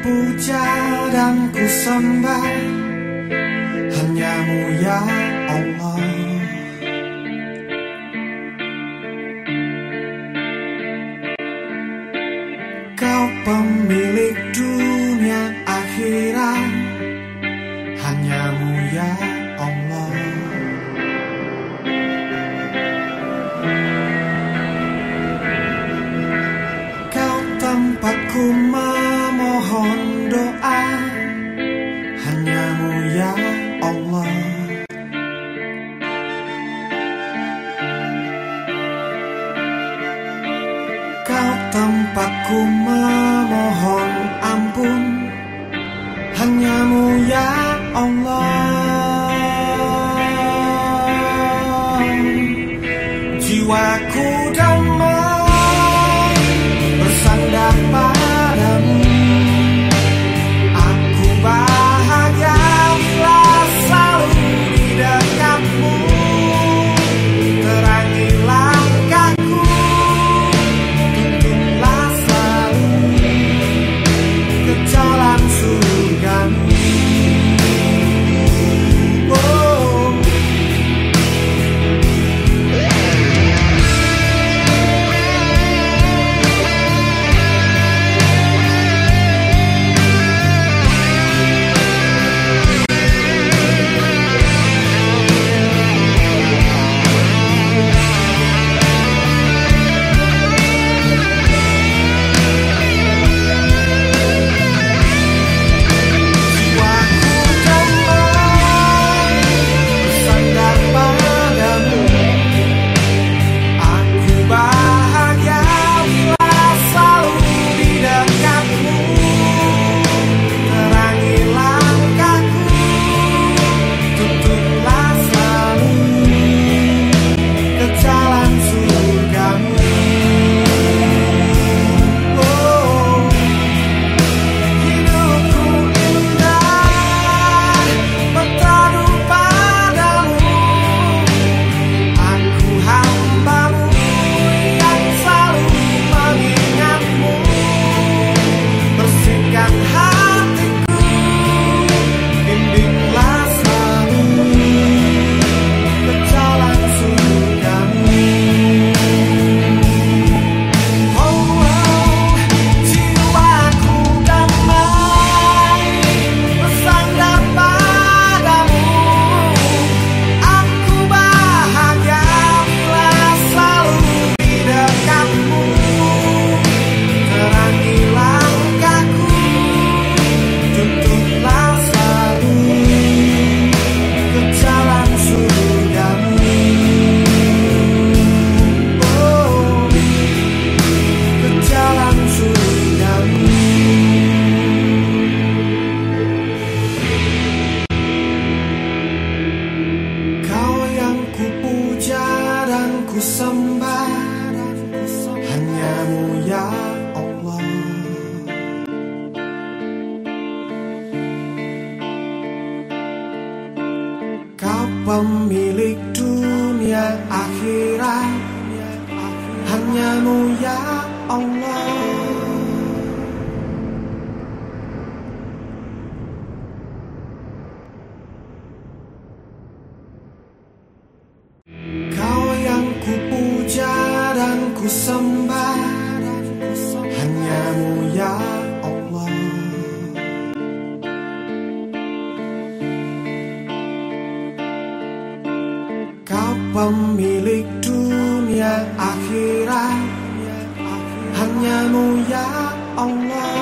puja dan ku sembah Hanyamu ya Allah. Kau pemilik dunia akhirat. Hanyamu ya Allah. Kau tempatku memohon doa. Tanpaku memohon ampun. Hanyamu ya Allah. disembah Hanyamu ya Allah. Kau pemilik dunia akhirat Hanyamu ya Allah. sembah Hanyamu ya Allah. Kau pemilik dunia akhirat Hanyamu ya Allah.